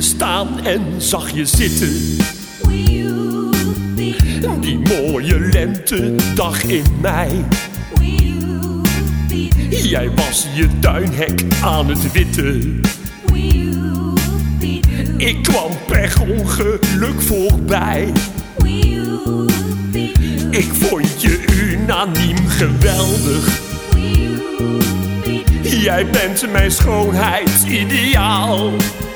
staan en zag je zitten. Die mooie lentedag in mei. Jij was je tuinhek aan het witten. Ik kwam per ongeluk voorbij. Ik vond je unaniem geweldig. Jij bent mijn schoonheid ideaal. Ach,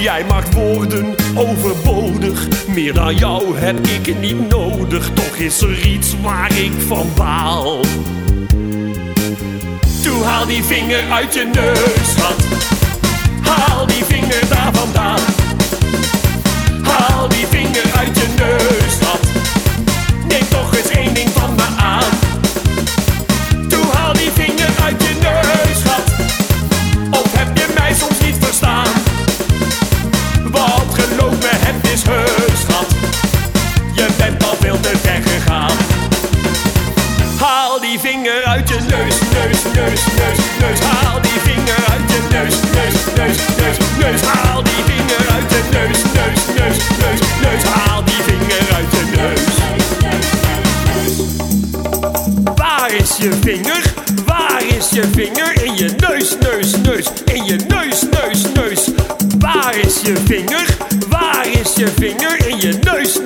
jij maakt woorden overbodig. Meer dan jou heb ik niet nodig. Toch is er iets waar ik van baal. Doe haal die vinger uit je neus. Haal die vinger daar vandaan. Neus, neus, neus, neus. Haal die vinger uit je neus, neus, neus, neus, neus. Haal die vinger uit je neus, neus, neus, neus, neus. Haal die vinger uit je neus. Waar is je vinger? Waar is je vinger? In je neus, neus, neus. In je neus, neus, neus. Waar is je vinger? Waar is je vinger? In je neus.